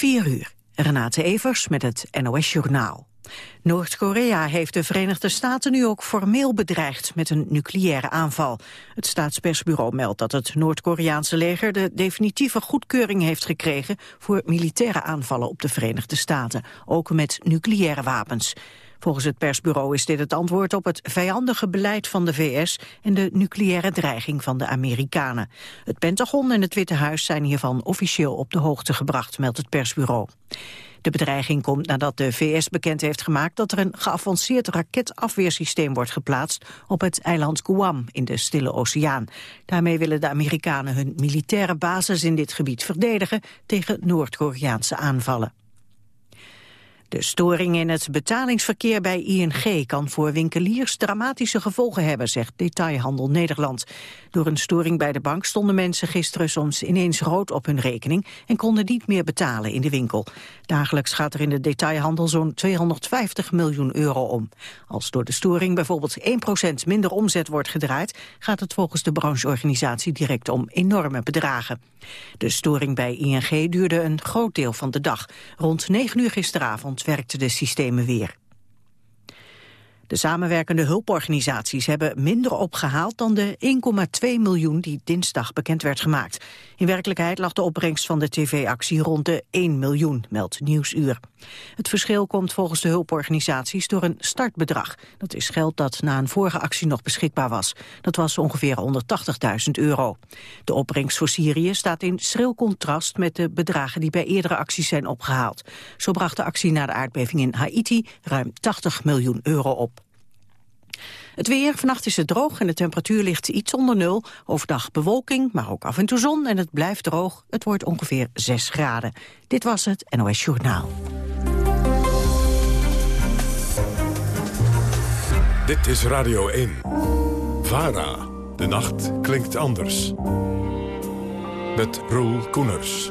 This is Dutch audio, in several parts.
4 uur. Renate Evers met het NOS Journaal. Noord-Korea heeft de Verenigde Staten nu ook formeel bedreigd met een nucleaire aanval. Het staatspersbureau meldt dat het Noord-Koreaanse leger de definitieve goedkeuring heeft gekregen voor militaire aanvallen op de Verenigde Staten, ook met nucleaire wapens. Volgens het persbureau is dit het antwoord op het vijandige beleid van de VS en de nucleaire dreiging van de Amerikanen. Het Pentagon en het Witte Huis zijn hiervan officieel op de hoogte gebracht, meldt het persbureau. De bedreiging komt nadat de VS bekend heeft gemaakt dat er een geavanceerd raketafweersysteem wordt geplaatst op het eiland Guam in de Stille Oceaan. Daarmee willen de Amerikanen hun militaire basis in dit gebied verdedigen tegen Noord-Koreaanse aanvallen. De storing in het betalingsverkeer bij ING kan voor winkeliers dramatische gevolgen hebben, zegt Detailhandel Nederland. Door een storing bij de bank stonden mensen gisteren soms ineens rood op hun rekening en konden niet meer betalen in de winkel. Dagelijks gaat er in de detailhandel zo'n 250 miljoen euro om. Als door de storing bijvoorbeeld 1% minder omzet wordt gedraaid, gaat het volgens de brancheorganisatie direct om enorme bedragen. De storing bij ING duurde een groot deel van de dag. Rond 9 uur gisteravond werkten de systemen weer. De samenwerkende hulporganisaties hebben minder opgehaald dan de 1,2 miljoen die dinsdag bekend werd gemaakt. In werkelijkheid lag de opbrengst van de tv-actie rond de 1 miljoen, meldt Nieuwsuur. Het verschil komt volgens de hulporganisaties door een startbedrag. Dat is geld dat na een vorige actie nog beschikbaar was. Dat was ongeveer 180.000 euro. De opbrengst voor Syrië staat in schril contrast met de bedragen die bij eerdere acties zijn opgehaald. Zo bracht de actie na de aardbeving in Haiti ruim 80 miljoen euro op. Het weer, vannacht is het droog en de temperatuur ligt iets onder nul. Overdag bewolking, maar ook af en toe zon en het blijft droog. Het wordt ongeveer 6 graden. Dit was het NOS Journaal. Dit is Radio 1. VARA. De nacht klinkt anders. Met Roel Koeners.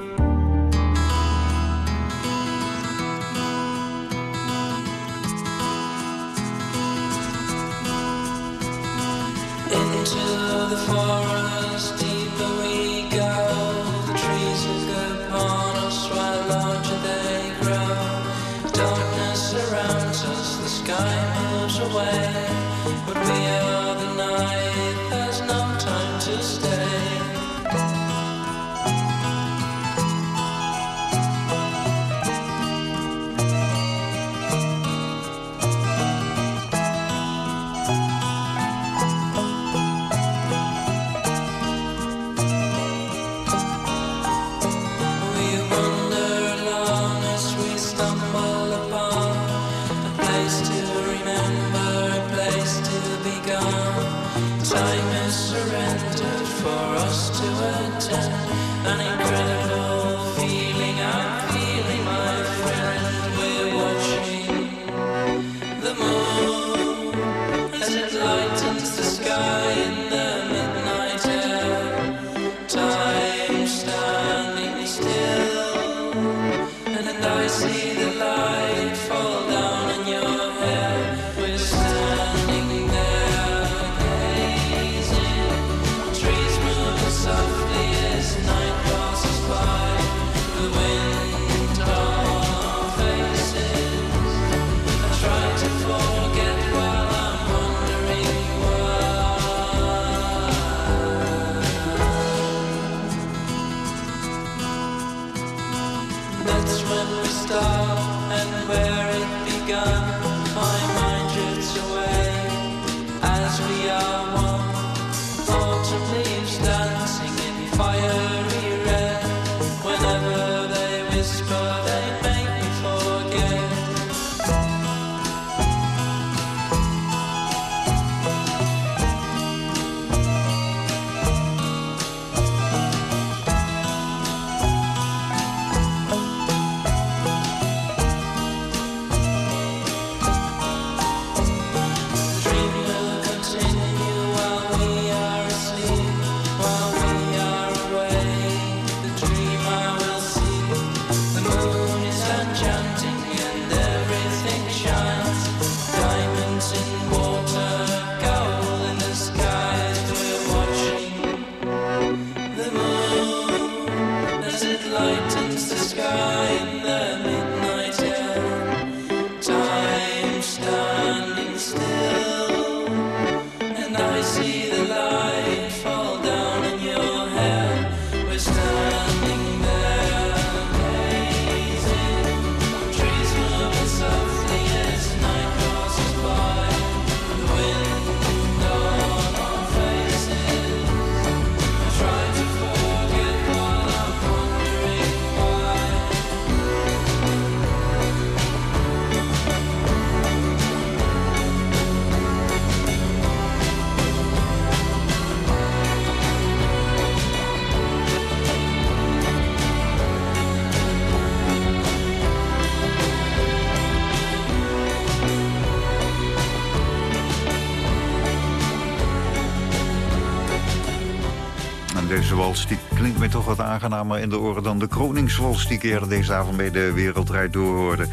Die klinkt mij toch wat aangenamer in de oren... dan de Kroningswals die ik eerder deze avond bij de Wereldrijd doorhoorde.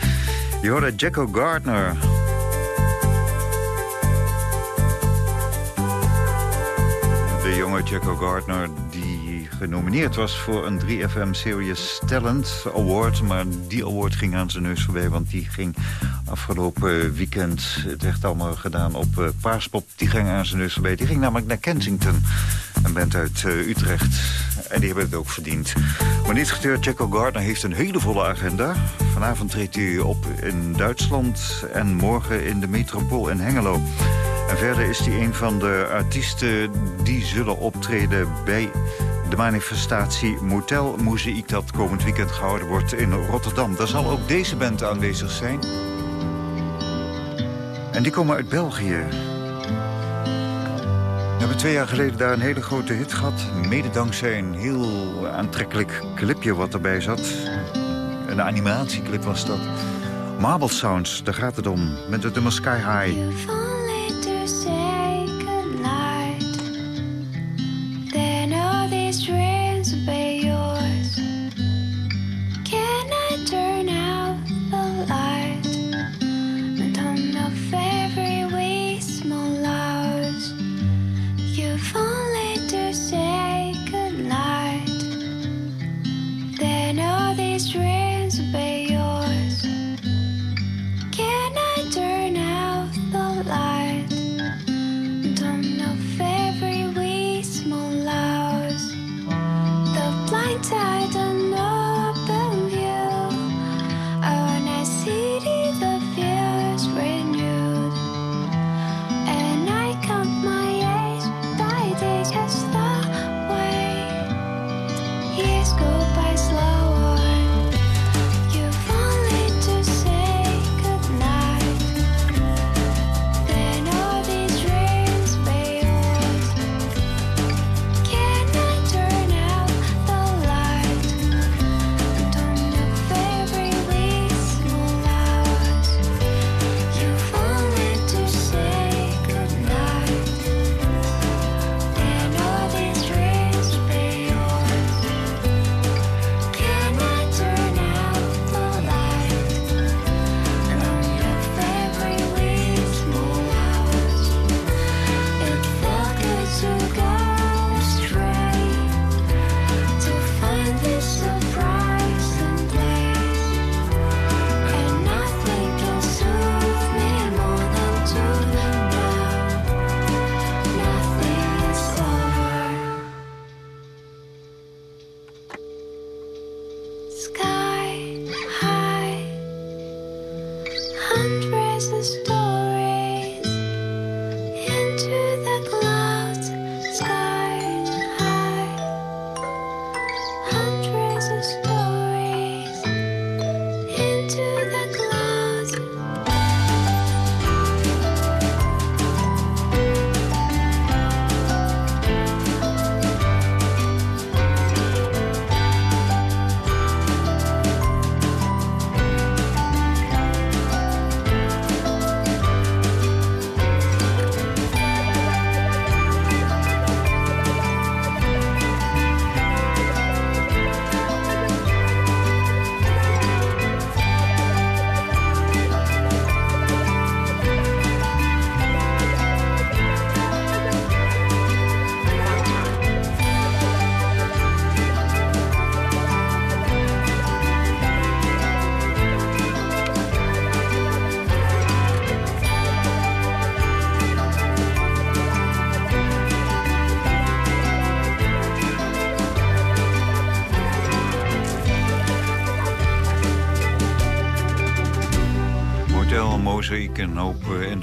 Je hoorde Jacko Gardner. De jonge Jacko Gardner die genomineerd was voor een 3FM Serious Talent Award. Maar die award ging aan zijn neus voorbij, want die ging afgelopen weekend... het werd allemaal gedaan op uh, Paaspop, die ging aan zijn neus voorbij. Die ging namelijk naar Kensington, een band uit uh, Utrecht. En die hebben het ook verdiend. Maar niet getreurd, Jacko Gardner heeft een hele volle agenda. Vanavond treedt hij op in Duitsland en morgen in de metropool in Hengelo. En verder is hij een van de artiesten die zullen optreden bij de manifestatie Motel Mozaïek... dat komend weekend gehouden wordt in Rotterdam. Daar zal ook deze band aanwezig zijn. En die komen uit België. We hebben twee jaar geleden daar een hele grote hit gehad. Mede dankzij een heel aantrekkelijk clipje wat erbij zat. Een animatieclip was dat. Marble Sounds, daar gaat het om. Met het nummer Sky High.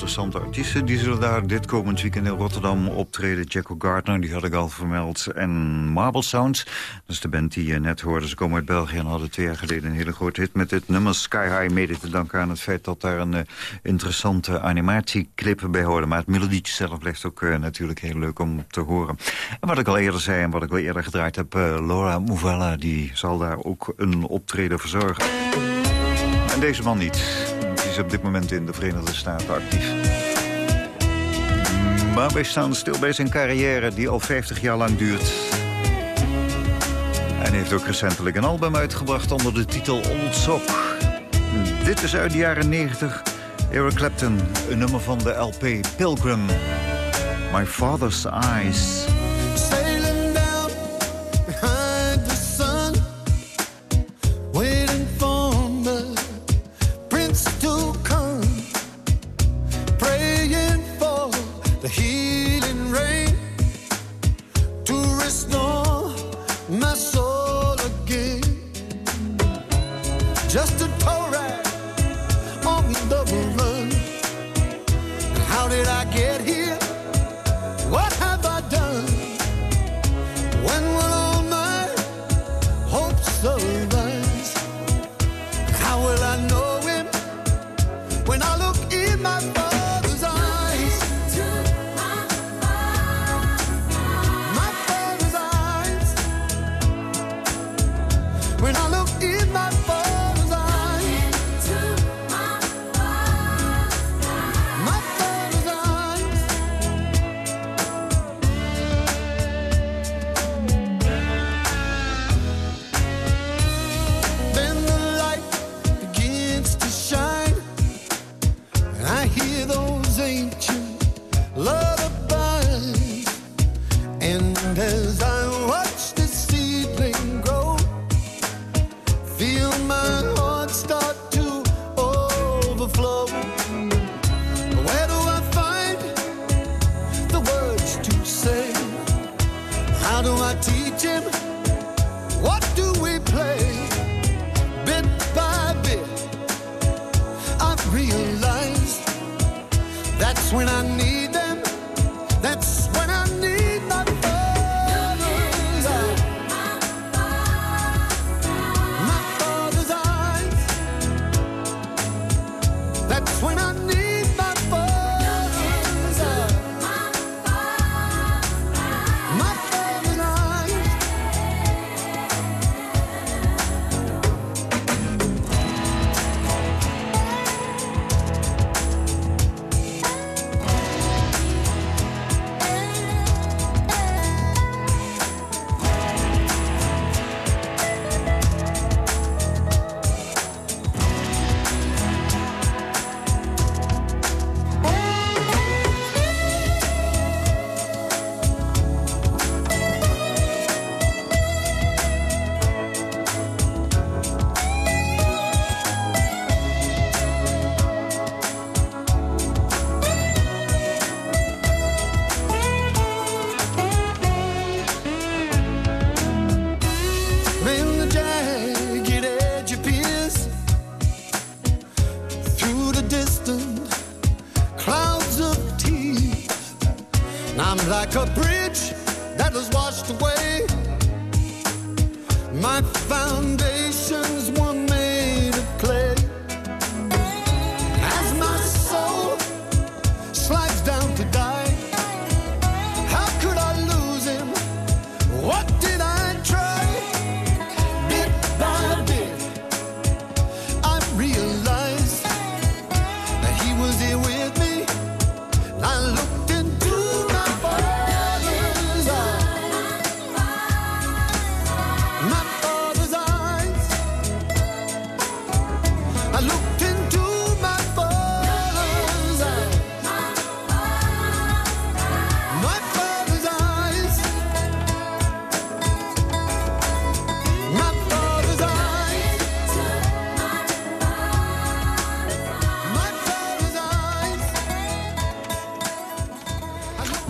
Interessante artiesten. Die zullen daar dit komend weekend in Rotterdam optreden. Jacko Gardner, die had ik al vermeld. En Marble Sounds, dat is de band die je net hoorde. Ze komen uit België en hadden twee jaar geleden een hele grote hit... met dit nummer Sky High. Mede te danken aan het feit dat daar een uh, interessante animatieclip bij hoorde. Maar het melodietje zelf blijft ook uh, natuurlijk heel leuk om te horen. En wat ik al eerder zei en wat ik al eerder gedraaid heb... Laura Mouvella, die zal daar ook een optreden verzorgen. En deze man niet is op dit moment in de Verenigde Staten actief. Maar wij staan stil bij zijn carrière die al 50 jaar lang duurt. heeft ook recentelijk een album uitgebracht onder de titel Old Sock. Dit is uit de jaren 90. Eric Clapton, een nummer van de LP Pilgrim. My Father's Eyes.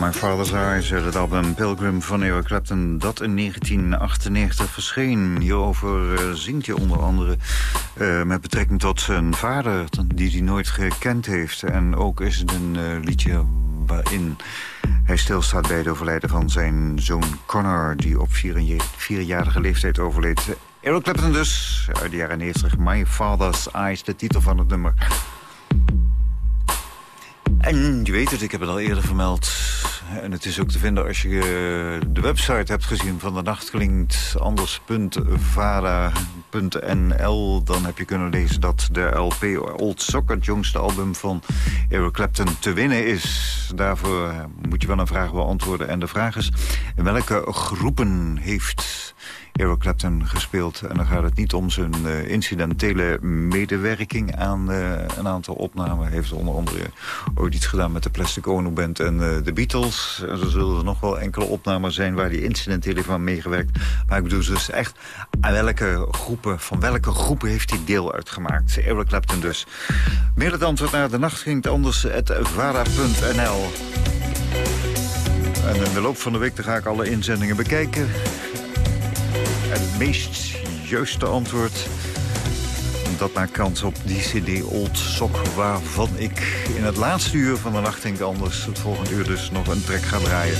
My Father's Eyes uit het album Pilgrim van Eric Clapton... dat in 1998 verscheen. Hierover uh, zingt hij onder andere uh, met betrekking tot zijn vader... die hij nooit gekend heeft. En ook is het een uh, liedje waarin hij stilstaat bij het overlijden van zijn zoon Connor... die op vierjarige leeftijd overleed. Eric Clapton dus, uit de jaren 90. My Father's Eyes, de titel van het nummer. En je weet het, ik heb het al eerder vermeld. En het is ook te vinden als je uh, de website hebt gezien van de nacht klinkt. Dan heb je kunnen lezen dat de LP Old Sock, het jongste album van Eric Clapton, te winnen is. Daarvoor moet je wel een vraag beantwoorden. En de vraag is, welke groepen heeft Eric Clapton gespeeld. En dan gaat het niet om zijn uh, incidentele medewerking aan uh, een aantal opnamen. Hij heeft onder andere ooit iets gedaan met de Plastic Ono Band en uh, de Beatles. En zo zullen er nog wel enkele opnames zijn waar hij incidenteel heeft meegewerkt. Maar ik bedoel dus echt aan welke groepen, van welke groepen heeft hij deel uitgemaakt. Eric Clapton dus. Meer het antwoord naar de nacht ging het anders. En in de loop van de week ga ik alle inzendingen bekijken. Het meest juiste antwoord... dat maakt kans op die cd Old Sock... waarvan ik. In het laatste uur van de nacht denk anders... het volgende uur dus nog een track ga draaien.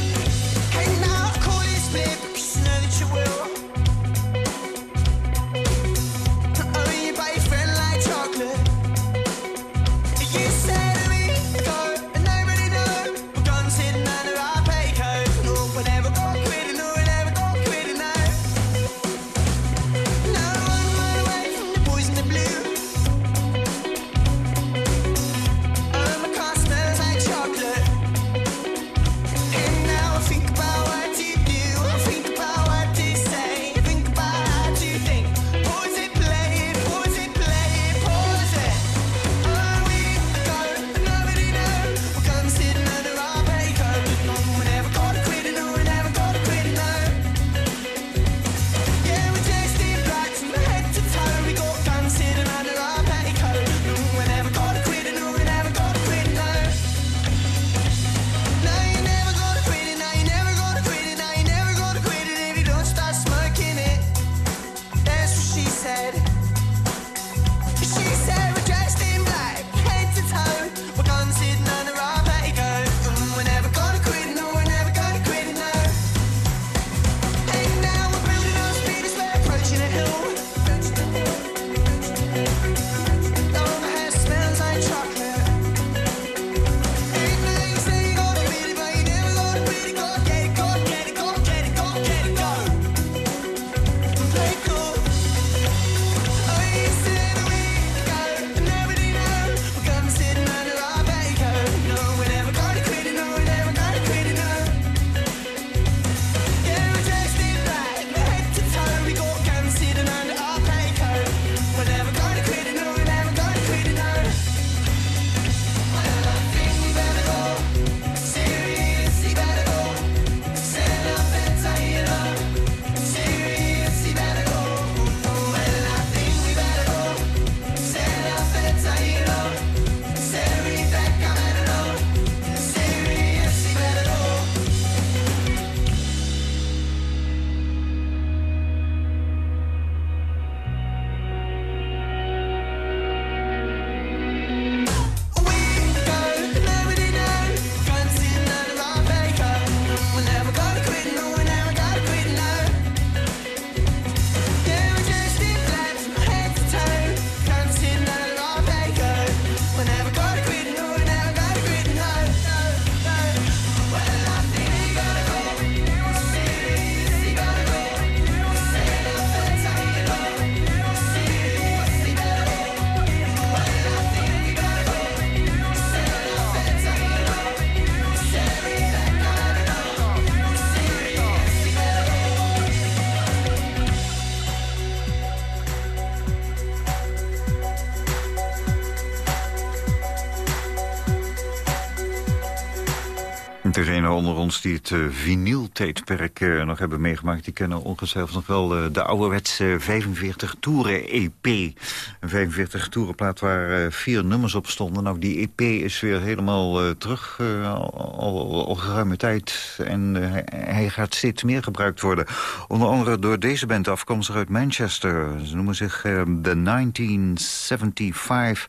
Die het uh, vinyltijdperk uh, nog hebben meegemaakt... die kennen ongetwijfeld nog wel uh, de ouderwetse 45 toeren EP. Een 45 toeren plaat waar vier nummers op stonden. Nou, die EP is weer helemaal terug, al, geruime tijd. En hij, hij, gaat steeds meer gebruikt worden. Onder andere door deze band afkomstig uit Manchester. Ze noemen zich de 1975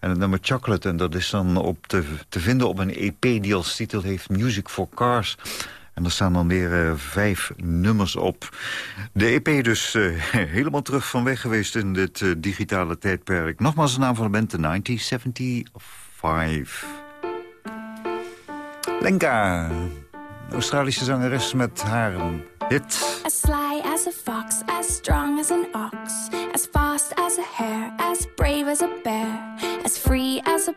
en het nummer Chocolate. En dat is dan op te, te vinden op een EP die als titel heeft Music for Cars. En er staan dan weer uh, vijf nummers op. De EP dus uh, helemaal terug van weg geweest in dit uh, digitale tijdperk. Nogmaals de naam van de band, de 1975. Lenka, Australische zangeres met haar hit. As sly as a fox, as strong as an ox. As fast as a hare, as brave as a bear.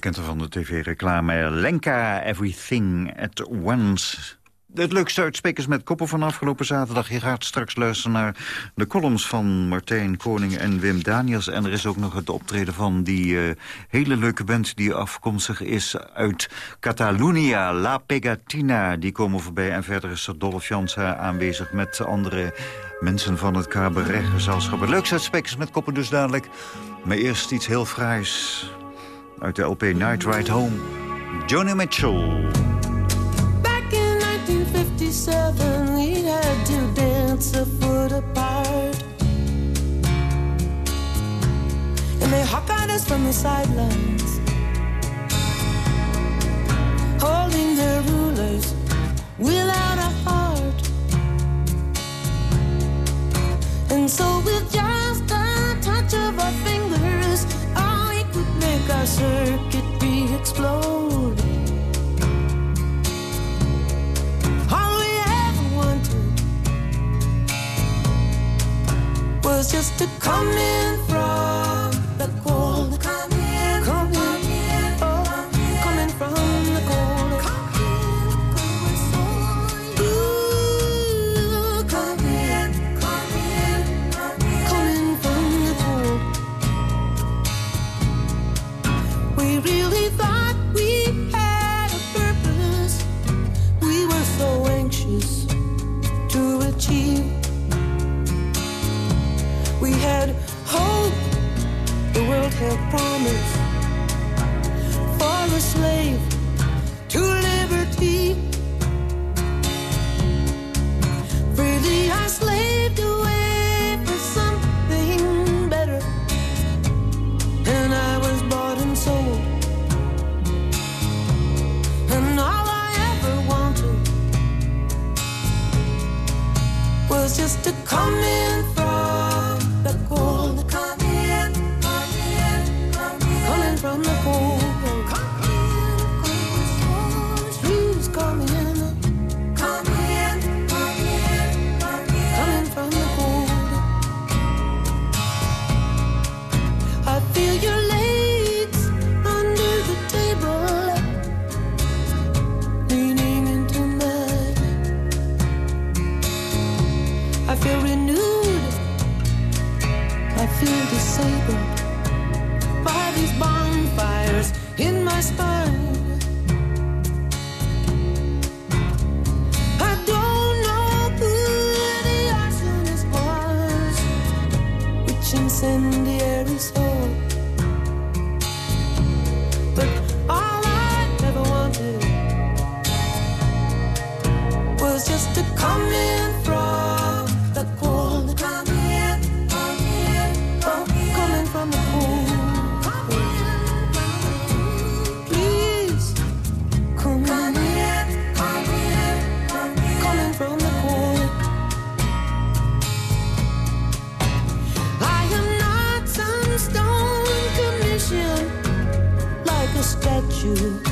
kent er van de tv-reclame Lenka Everything at Once. Het leukste uit Spekers met Koppen van afgelopen zaterdag. Je gaat straks luisteren naar de columns van Martijn Koning en Wim Daniels. En er is ook nog het optreden van die eh, hele leuke band... die afkomstig is uit Catalunya, La Pegatina. Die komen voorbij en verder is er Dolph Jansen aanwezig... met andere mensen van het cabaretgezelschap. Het leukste uit Spekers met Koppen dus dadelijk. Maar eerst iets heel fraais uit de LP Night Ride Home. Johnny Mitchell. Back in 1957, we had to dance a foot apart. And they hawk at us from the sidelines, holding their rulers without a heart. And so, with just circuit be explode. All we ever wanted was just to come in from was just a coming from the cold. Coming from the cold. Please come in, coming from the cold. I am not some stone commission like a statue.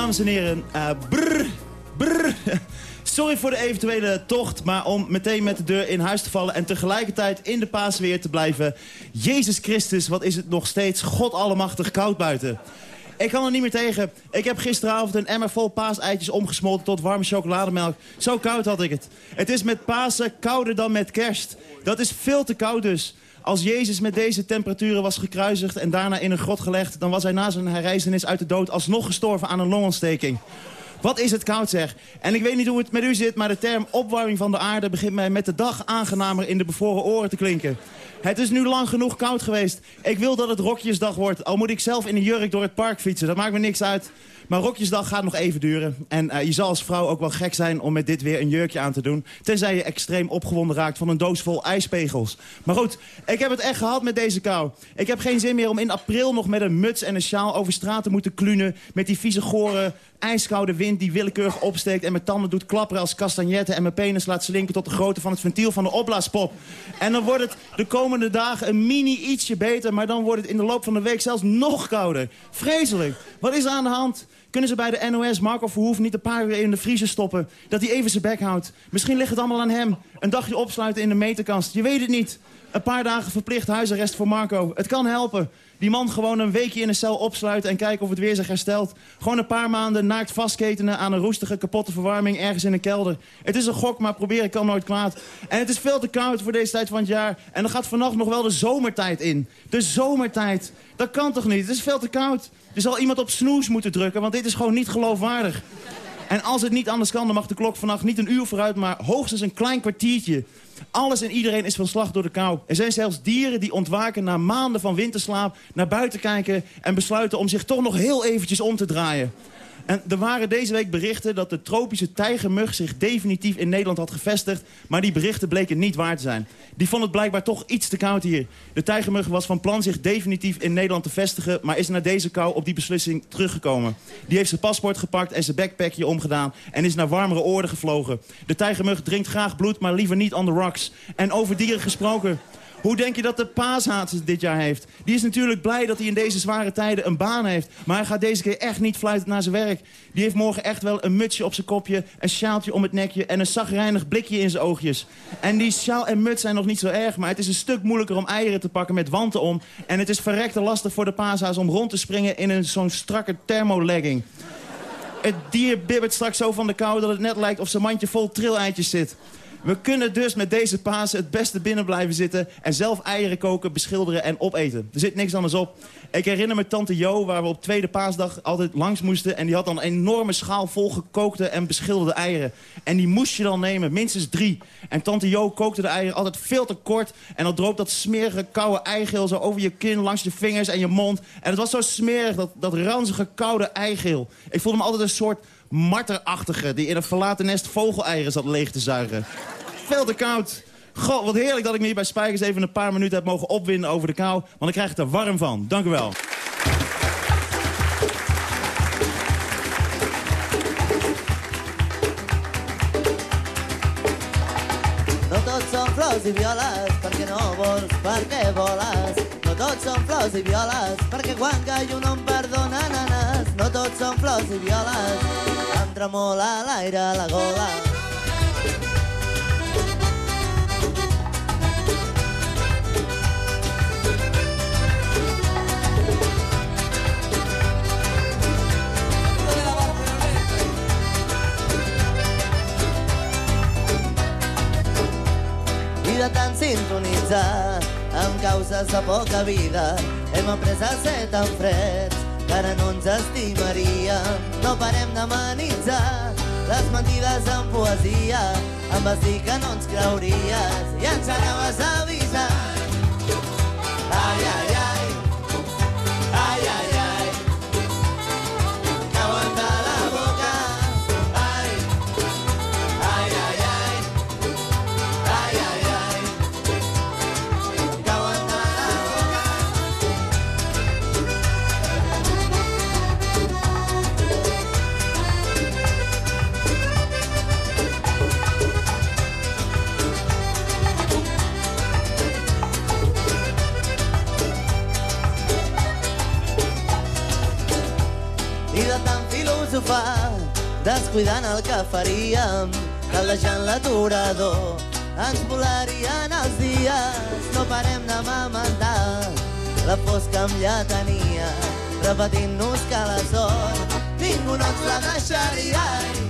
Dames en heren. Eh brr, brr. Sorry voor de eventuele tocht, maar om meteen met de deur in huis te vallen... en tegelijkertijd in de paasweer te blijven. Jezus Christus, wat is het nog steeds God allemachtig koud buiten. Ik kan er niet meer tegen. Ik heb gisteravond een emmer vol paaseitjes omgesmolten tot warme chocolademelk. Zo koud had ik het. Het is met Pasen kouder dan met kerst. Dat is veel te koud dus. Als Jezus met deze temperaturen was gekruisigd en daarna in een grot gelegd... dan was hij na zijn herrijzenis uit de dood alsnog gestorven aan een longontsteking. Wat is het koud zeg. En ik weet niet hoe het met u zit, maar de term opwarming van de aarde... begint mij met de dag aangenamer in de bevroren oren te klinken. Het is nu lang genoeg koud geweest. Ik wil dat het rokjesdag wordt, al moet ik zelf in een jurk door het park fietsen. Dat maakt me niks uit. Maar Rokjesdag gaat nog even duren. En eh, je zal als vrouw ook wel gek zijn om met dit weer een jurkje aan te doen. Tenzij je extreem opgewonden raakt van een doos vol ijspegels. Maar goed, ik heb het echt gehad met deze kou. Ik heb geen zin meer om in april nog met een muts en een sjaal over straat te moeten klunen... met die vieze gore ijskoude wind die willekeurig opsteekt... en mijn tanden doet klapperen als castagnetten... en mijn penis laat slinken tot de grootte van het ventiel van de opblaaspop. En dan wordt het de komende dagen een mini ietsje beter... maar dan wordt het in de loop van de week zelfs nog kouder. Vreselijk. Wat is er aan de hand? Kunnen ze bij de NOS Marco Verhoeven niet een paar uur in de vriezer stoppen? Dat hij even zijn bek houdt. Misschien ligt het allemaal aan hem. Een dagje opsluiten in de meterkast. Je weet het niet. Een paar dagen verplicht huisarrest voor Marco. Het kan helpen. Die man gewoon een weekje in een cel opsluiten en kijken of het weer zich herstelt. Gewoon een paar maanden naakt vastketenen aan een roestige, kapotte verwarming ergens in een kelder. Het is een gok, maar proberen kan nooit kwaad. En het is veel te koud voor deze tijd van het jaar. En dan gaat vannacht nog wel de zomertijd in. De zomertijd. Dat kan toch niet? Het is veel te koud. Er zal iemand op snoes moeten drukken, want dit is gewoon niet geloofwaardig. En als het niet anders kan, dan mag de klok vannacht niet een uur vooruit... maar hoogstens een klein kwartiertje. Alles en iedereen is van slag door de kou. Er zijn zelfs dieren die ontwaken na maanden van winterslaap... naar buiten kijken en besluiten om zich toch nog heel eventjes om te draaien. En er waren deze week berichten dat de tropische tijgermug zich definitief in Nederland had gevestigd. Maar die berichten bleken niet waar te zijn. Die vond het blijkbaar toch iets te koud hier. De tijgermug was van plan zich definitief in Nederland te vestigen... maar is na deze kou op die beslissing teruggekomen. Die heeft zijn paspoort gepakt en zijn backpackje omgedaan... en is naar warmere oorden gevlogen. De tijgermug drinkt graag bloed, maar liever niet on the rocks. En over dieren gesproken... Hoe denk je dat de paashaat dit jaar heeft? Die is natuurlijk blij dat hij in deze zware tijden een baan heeft. Maar hij gaat deze keer echt niet fluitend naar zijn werk. Die heeft morgen echt wel een mutsje op zijn kopje, een sjaaltje om het nekje... en een zagrijnig blikje in zijn oogjes. En die sjaal en muts zijn nog niet zo erg... maar het is een stuk moeilijker om eieren te pakken met wanten om. En het is verrekte lastig voor de paashaas om rond te springen... in zo'n strakke thermolegging. Het dier bibbert straks zo van de kou dat het net lijkt of zijn mandje vol trilleitjes zit. We kunnen dus met deze Pasen het beste binnen blijven zitten... en zelf eieren koken, beschilderen en opeten. Er zit niks anders op. Ik herinner me tante Jo, waar we op tweede paasdag altijd langs moesten... en die had dan een enorme schaal vol gekookte en beschilderde eieren. En die moest je dan nemen, minstens drie. En tante Jo kookte de eieren altijd veel te kort... en dan droop dat smerige, koude eigeel zo over je kin, langs je vingers en je mond. En het was zo smerig, dat, dat ranzige, koude eigeel. Ik voelde me altijd een soort marterachtige... die in een verlaten nest vogeleieren zat leeg te zuigen. Veel te koud. God, wat heerlijk dat ik me hier bij Spijkers even een paar minuten heb mogen opwinden over de kou. Want ik krijg het er warm van. Dank u wel. No em tremola l'aire a la gola. De tant amb causes de poca vida hem après a ser tan freds ara no ens estimaríem. No parem d'amenitzar les mentides en poesia em vas dir que no ens creuries i ens anaves a avisar. Ai, ai, ai, ai, ai, ai, i de tant filosofar, descuidant el que faríem, caldejant l'aturador, ens volarien els dies, no parem de mamandar, la fosca amb lletania, repetint-nos que la sort ningú no ens la deixaria. Ai,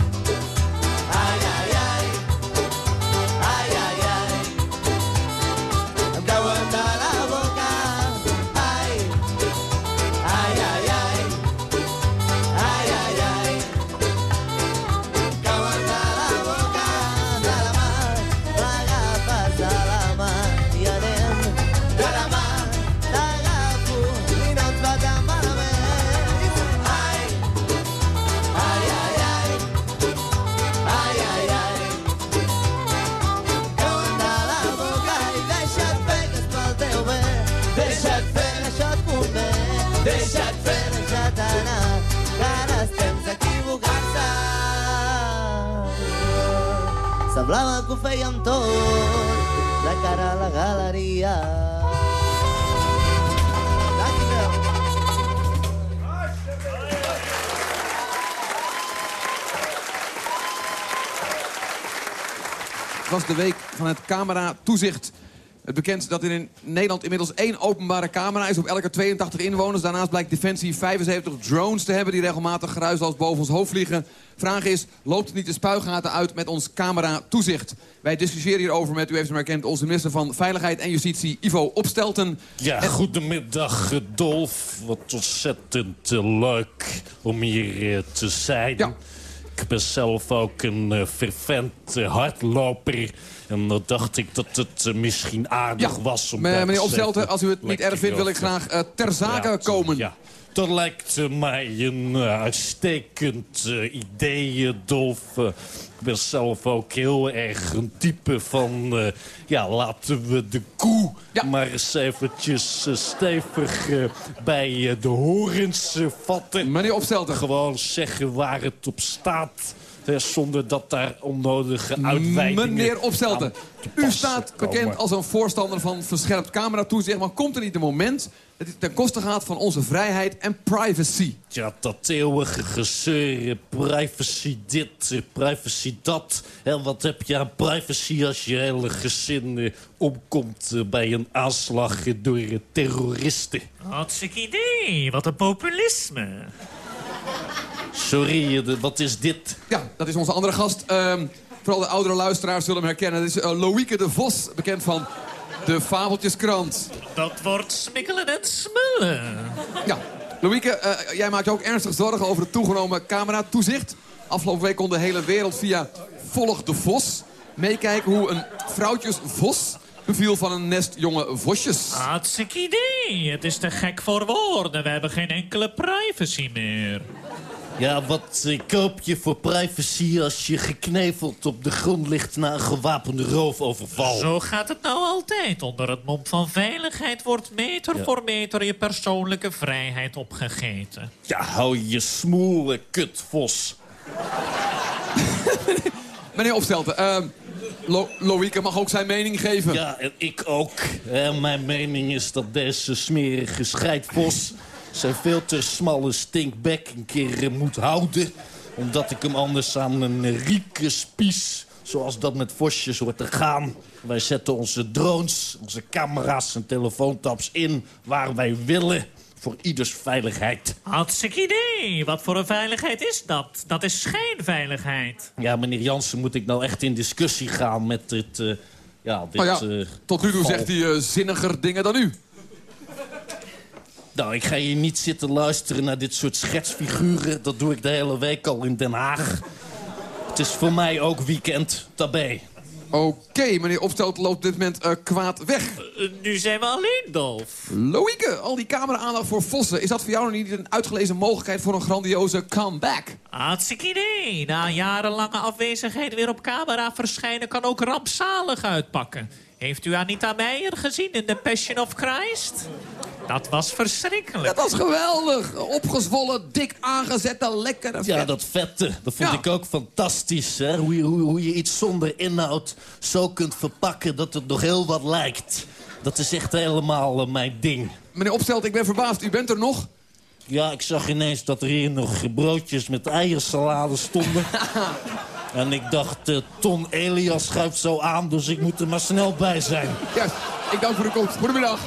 que ho feien tot, de cara a la. Het was de week van het camera-toezicht. Het bekend dat er in Nederland inmiddels één openbare camera is op elke 82 inwoners. Daarnaast blijkt Defensie 75 drones te hebben die regelmatig geruisloos boven ons hoofd vliegen. Vraag is, loopt het niet de spuigaten uit met ons camera-toezicht? Wij discussiëren hierover met, u heeft hem herkend, onze minister van Veiligheid en Justitie, Ivo Opstelten. Ja, goedemiddag, Dolf. Wat ontzettend eh, leuk om hier eh, te zijn. Ja. Ik ben zelf ook een eh, fervent hardloper. En dan dacht ik dat het eh, misschien aardig was om... Meneer Opstelten, als u het niet erg vindt, wil ik graag eh, ter zake Ja, komen. Ja. Dat lijkt eh, mij een uitstekend idee, Dolf. Ik ben zelf ook heel erg een type van... ja, laten we de koe Ja. maar eens eventjes stevig bij de horens vatten. Meneer Opstelten. Gewoon zeggen waar het op staat... zonder dat daar onnodige uitweidingen Meneer Opstelten, u staat komen. bekend als een voorstander van verscherpt cameratoezicht... maar komt er niet een moment dat het ten koste gaat van onze vrijheid en privacy? Ja, dat eeuwige gezeur, eh, privacy dit, eh, privacy dat. En wat heb je aan privacy als je hele gezin eh, omkomt bij een aanslag door terroristen? Hartstikke idee. Wat een populisme. Sorry, eh, de- wat is dit? Ja, dat is onze andere gast. Ehm, vooral de oudere luisteraars zullen hem herkennen. Dat is uh, Loïke de Vos, bekend van de Fabeltjeskrant. Dat wordt smikkelen en smullen. Ja, Loïke, eh, jij maakt je ook ernstig zorgen over het toegenomen cameratoezicht. Afgelopen week kon de hele wereld via Volg de Vos meekijken hoe een vrouwtjesvos beviel van een nest jonge vosjes. Hartstikke idee. Het is te gek voor woorden. We hebben geen enkele privacy meer. Ja, wat eh, koop je voor privacy als je gekneveld op de grond ligt na een gewapende roofoverval? Zo gaat het nou altijd. Onder het mom van veiligheid wordt meter Ja. voor meter je persoonlijke vrijheid opgegeten. Ja, hou je smoel, eh, kutvos. Meneer Opstelten, ehm Lo Loïke mag ook zijn mening geven. Ja, en ik ook. Mijn mening is dat deze smerige scheidvos... zijn veel te smalle stinkbek een keer eh, moet houden. Omdat ik hem anders aan een rieke spies... zoals dat met vosjes hoort te gaan. Wij zetten onze drones, onze camera's en telefoontaps in... waar wij willen, voor ieders veiligheid. Hartstikke idee. Wat voor een veiligheid is dat? Dat is schijnveiligheid. Ja, meneer Jansen, moet ik nou echt in discussie gaan met dit... eh, ja, dit Nou ja, eh, tot nu toe zegt hij eh, zinniger dingen dan u. Nou, ik ga hier niet zitten luisteren naar dit soort schetsfiguren. Dat doe ik de hele week al in Den Haag. Het is voor mij ook weekend. Tabé. Oké, meneer Opstelten loopt op dit moment eh, kwaad weg. Eh, nu zijn we alleen, Dolf. Loïke, al die camera-aandacht voor vossen... is dat voor jou nog niet een uitgelezen mogelijkheid voor een grandioze comeback? Hartstikke idee. Na jarenlange afwezigheid weer op camera verschijnen kan ook rampzalig uitpakken. Heeft u Anita Meijer gezien in The Passion of Christ? Dat was verschrikkelijk. Dat was geweldig. Opgezwollen, dik aangezette, lekkere Ja, vet. dat vette. Dat vond Ja. ik ook fantastisch. Hè? Hoe, je, hoe, hoe je iets zonder inhoud zo kunt verpakken dat het nog heel wat lijkt. Dat is echt helemaal eh, mijn ding. Meneer Opstelt, ik ben verbaasd. U bent er nog? Ja, ik zag ineens dat er hier nog broodjes met eiersalade stonden. en ik dacht, eh, Ton Elias schuift zo aan, dus ik moet er maar snel bij zijn. Juist. Ik dank voor de komst. Goedemiddag.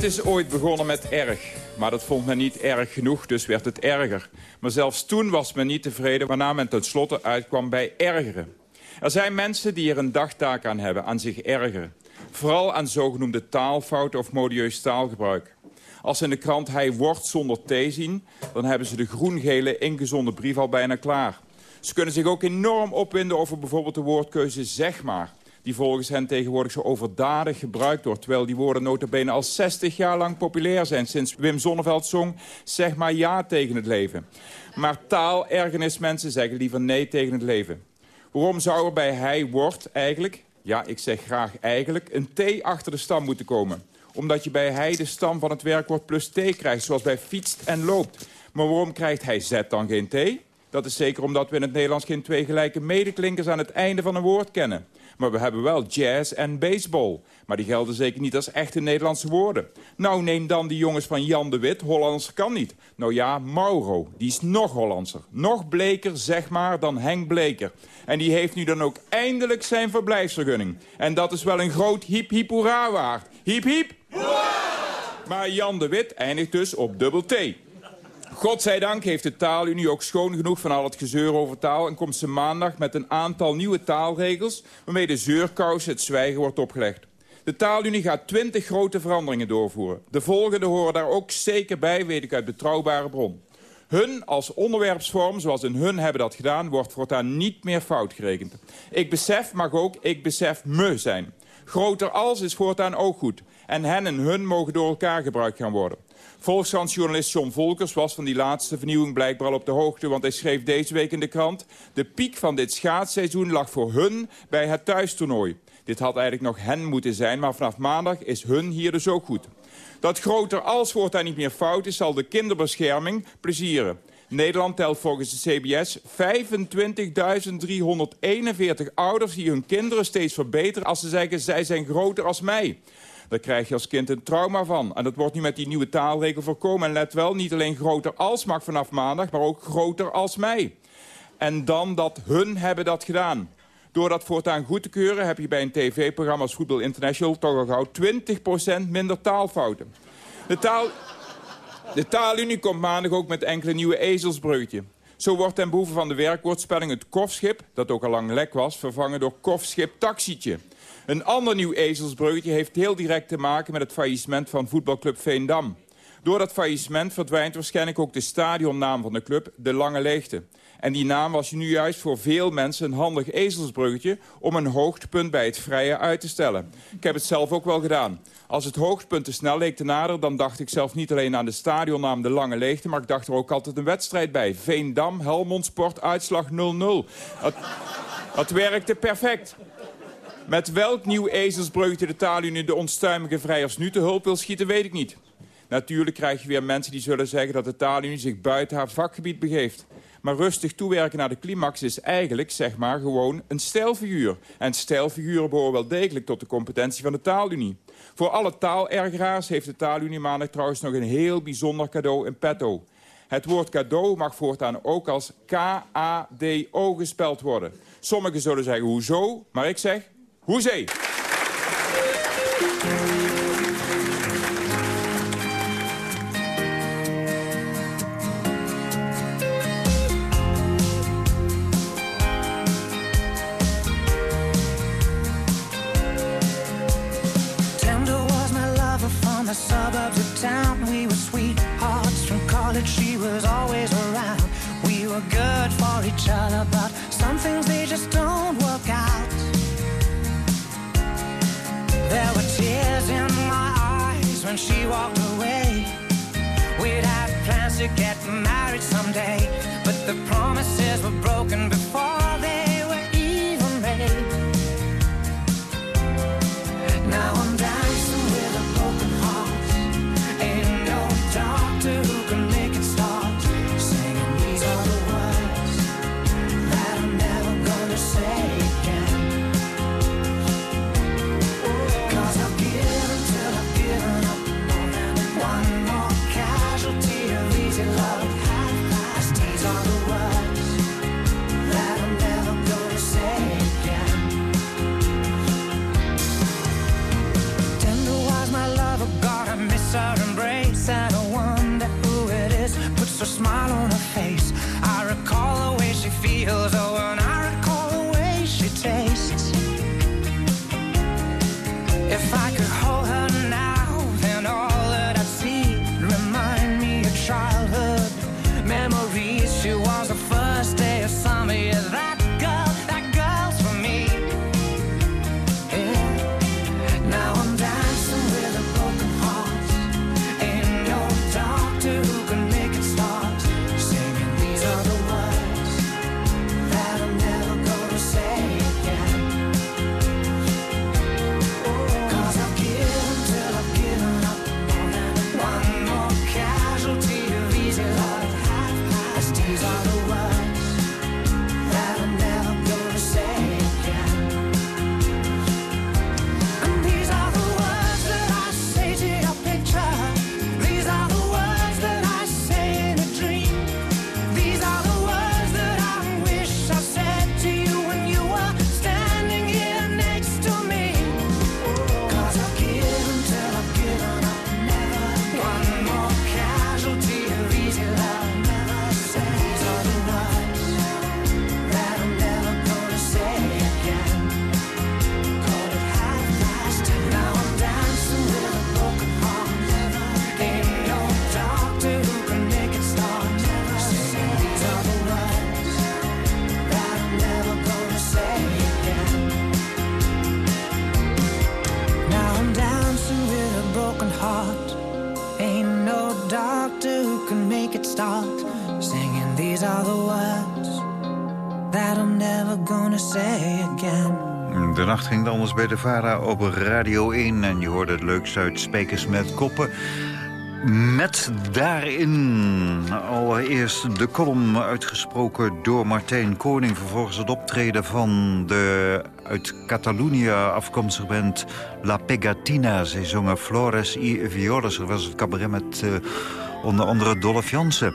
Het is ooit begonnen met erg. Maar dat vond men niet erg genoeg, dus werd het erger. Maar zelfs toen was men niet tevreden, waarna men tenslotte uitkwam bij ergeren. Er zijn mensen die er een dagtaak aan hebben, aan zich ergeren. Vooral aan zogenoemde taalfouten of modieus taalgebruik. Als ze in de krant hij wordt zonder T zien... dan hebben ze de groen-gele ingezonde brief al bijna klaar. Ze kunnen zich ook enorm opwinden over bijvoorbeeld de woordkeuze zeg maar... die volgens hen tegenwoordig zo overdadig gebruikt wordt... terwijl die woorden notabene al 60 jaar lang populair zijn... sinds Wim Sonneveld zong zeg maar ja tegen het leven. Maar taalergernismensen zeggen liever nee tegen het leven. Waarom zou er bij hij wordt eigenlijk, ja ik zeg graag eigenlijk... een T achter de stam moeten komen? Omdat je bij hij de stam van het werkwoord plus T krijgt... zoals bij fietst en loopt. Maar waarom krijgt hij Z dan geen T? Dat is zeker omdat we in het Nederlands geen twee gelijke medeklinkers aan het einde van een woord kennen. Maar we hebben wel jazz en baseball. Maar die gelden zeker niet als echte Nederlandse woorden. Nou, neem dan die jongens van Jan de Wit. Hollandser kan niet. Nou ja, Mauro, die is nog Hollandser. Nog bleker, zeg maar, dan Henk Bleker. En die heeft nu dan ook eindelijk zijn verblijfsvergunning. En dat is wel een groot hiep hiep hoera waard. Hiep hiep. Maar Jan de Wit eindigt dus op dubbel T. Godzijdank heeft de taalunie ook schoon genoeg van al het gezeur over taal... en komt ze maandag met een aantal nieuwe taalregels... waarmee de zeurkous het zwijgen wordt opgelegd. De taalunie gaat twintig grote veranderingen doorvoeren. De volgende horen daar ook zeker bij, weet ik uit betrouwbare bron. Hun als onderwerpsvorm, zoals in hun hebben dat gedaan... wordt voortaan niet meer fout gerekend. Ik besef mag ook ik besef me zijn. Groter als is voortaan ook goed. En hen en hun mogen door elkaar gebruikt gaan worden. Volkskrantjournalist John Volkers was van die laatste vernieuwing blijkbaar al op de hoogte... want hij schreef deze week in de krant... de piek van dit schaatsseizoen lag voor hun bij het thuistoernooi. Dit had eigenlijk nog hen moeten zijn, maar vanaf maandag is hun hier dus ook goed. Dat groter als voortaan niet meer fout is, zal de kinderbescherming plezieren. Nederland telt volgens de CBS 25.341 ouders die hun kinderen steeds verbeteren... als ze zeggen, zij zijn groter als mij. Daar krijg je als kind een trauma van. En dat wordt nu met die nieuwe taalregel voorkomen. En let wel, niet alleen groter als mag vanaf maandag... maar ook groter als mij. En dan dat hun hebben dat gedaan. Door dat voortaan goed te keuren heb je bij een tv-programma als Voetbal International... toch al gauw 20% minder taalfouten. De, taal... de taalunie komt maandag ook met enkele nieuwe ezelsbreukje. Zo wordt ten behoeve van de werkwoordspelling het kofschip... dat ook al lang lek was, vervangen door kofschip taxietje. Een ander nieuw ezelsbreukje heeft heel direct te maken... met het faillissement van voetbalclub Veendam. Door dat faillissement verdwijnt waarschijnlijk ook de stadionnaam van de club, de Lange Leegte. En die naam was nu juist voor veel mensen een handig ezelsbruggetje... om een hoogtepunt bij het vrije uit te stellen. Ik heb het zelf ook wel gedaan. Als het hoogtepunt te snel leek te naderen... dan dacht ik zelf niet alleen aan de stadionnaam De Lange Leegte... maar ik dacht er ook altijd een wedstrijd bij. Veendam, Helmond Sport, uitslag 0-0. Dat, dat werkte perfect. Met welk nieuw ezelsbreukje de taalunie de onstuimige vrijers nu te hulp wil schieten, weet ik niet. Natuurlijk krijg je weer mensen die zullen zeggen dat de taalunie zich buiten haar vakgebied begeeft. Maar rustig toewerken naar de climax is eigenlijk, zeg maar, gewoon een stijlfiguur. En stijlfiguren behoren wel degelijk tot de competentie van de taalunie. Voor alle taalergeraars heeft de taalunie maandag trouwens nog een heel bijzonder cadeau in petto. Het woord cadeau mag voortaan ook als K-A-D-O gespeld worden. Sommigen zullen zeggen hoezo, maar ik zeg hoezee. Get married someday, but the promises were broken before anders bij de VARA op Radio 1. En je hoorde het leukste uit Spijkers met Koppen. Met daarin allereerst de column uitgesproken door Martijn Koning. Vervolgens het optreden van de uit Catalonië afkomstige band La Pegatina. Zij zongen Flores y Violas. Dat was het cabaret met uh, onder andere Dolph Jansen.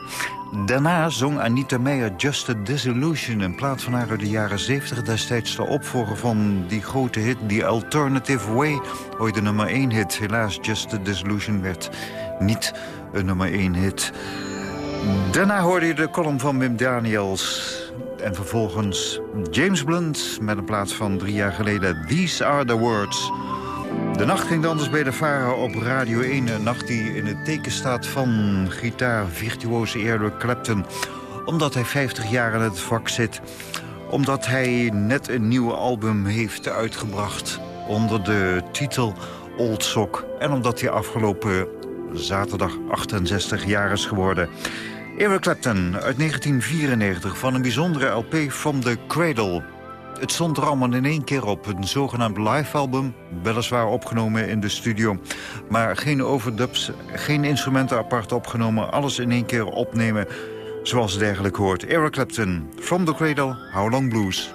Daarna zong Anita Meijer Just a Disillusion... in plaats van haar uit de jaren 70 destijds de opvolger van die grote hit... The Alternative Way, ooit de nummer 1 hit. Helaas, Just a Disillusion werd niet een nummer 1 hit. Daarna hoorde je de column van Wim Daniels... En vervolgens James Blunt met een plaats van drie jaar geleden. These are the words. De nacht ging anders bij de Varen op Radio 1. Een nacht die in het teken staat van gitaar-virtuose Eric Clapton. Omdat hij 50 jaar in het vak zit. Omdat hij net een nieuw album heeft uitgebracht. Onder de titel Old Sock. En omdat hij afgelopen zaterdag 68 jaar is geworden. Eric Clapton uit 1994 van een bijzondere LP From the Cradle. Het stond er allemaal in één keer op. Een zogenaamd live-album, weliswaar opgenomen in de studio. Maar geen overdubs, geen instrumenten apart opgenomen. Alles in één keer opnemen zoals het hoort. Eric Clapton, From the Cradle, How Long Blues.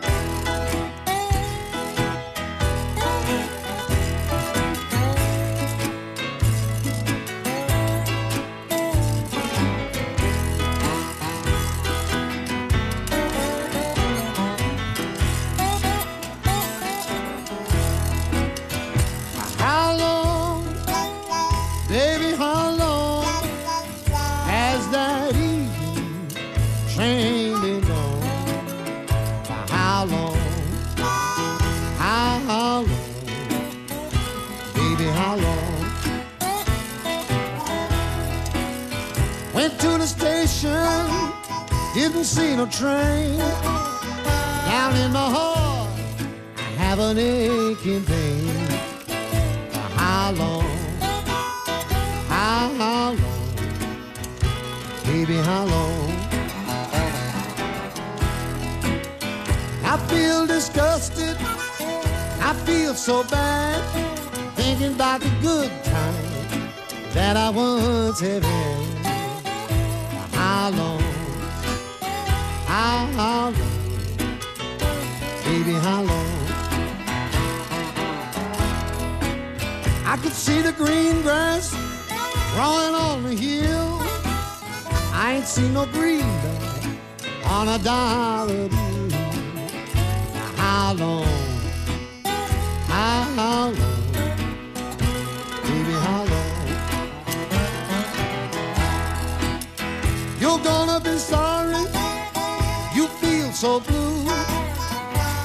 So blue.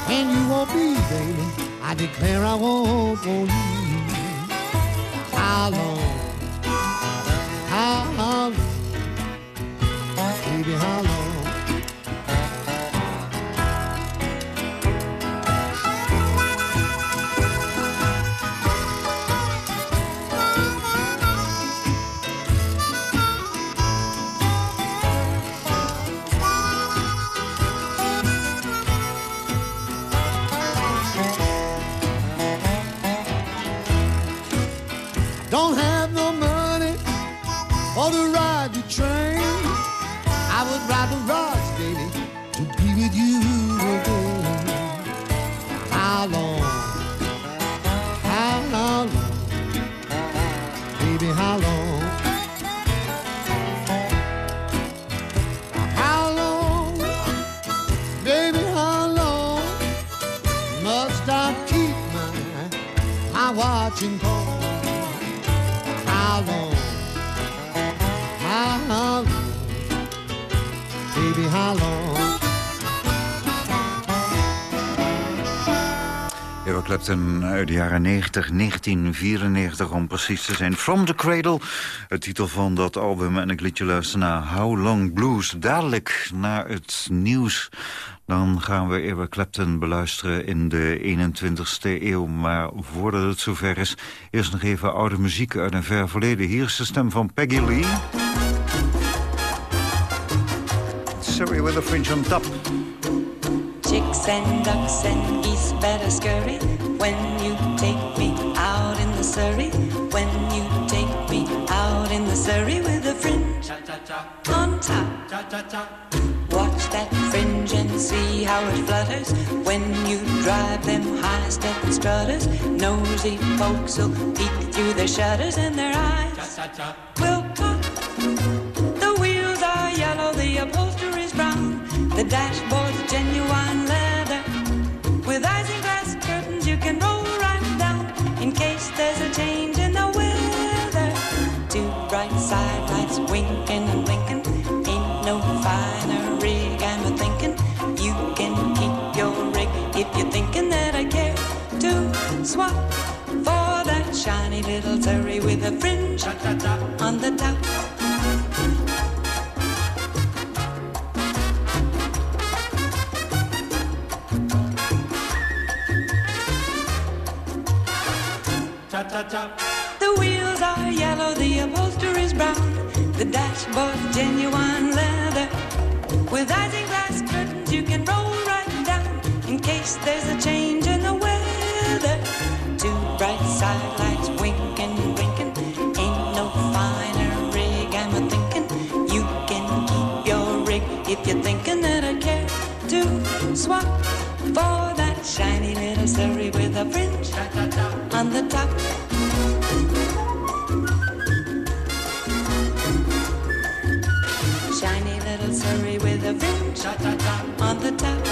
And you won't be, baby. I declare I won't want you. How long? How long? Baby, how long? Clapton uit de jaren 90, 1994 om precies te zijn. From the Cradle, het titel van dat album. En ik liet je luisteren naar How Long Blues. Dadelijk naar het nieuws. Dan gaan we Eric Clapton beluisteren in de 21ste eeuw. Maar voordat het zover is, eerst nog even oude muziek uit een ver verleden. Hier is de stem van Peggy Lee. Surrey with a fringe on top. Chicks and ducks and geese better scurry when you take me out in the Surrey. When you take me out in the Surrey with a fringe on top. Watch that fringe and see how it flutters when you drive them high-step strutters. Nosy folks will peek through their shutters and their eyes will pop. The wheels are yellow, the upholstery is brown, the dashboard's genuine the top. The wheels are yellow, the upholstery is brown, the dashboard genuine leather. With isinglass curtains, you can roll right down in case there's a for that shiny little Surrey with a fringe on the top. Shiny little Surrey with a fringe